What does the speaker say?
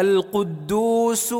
القدوس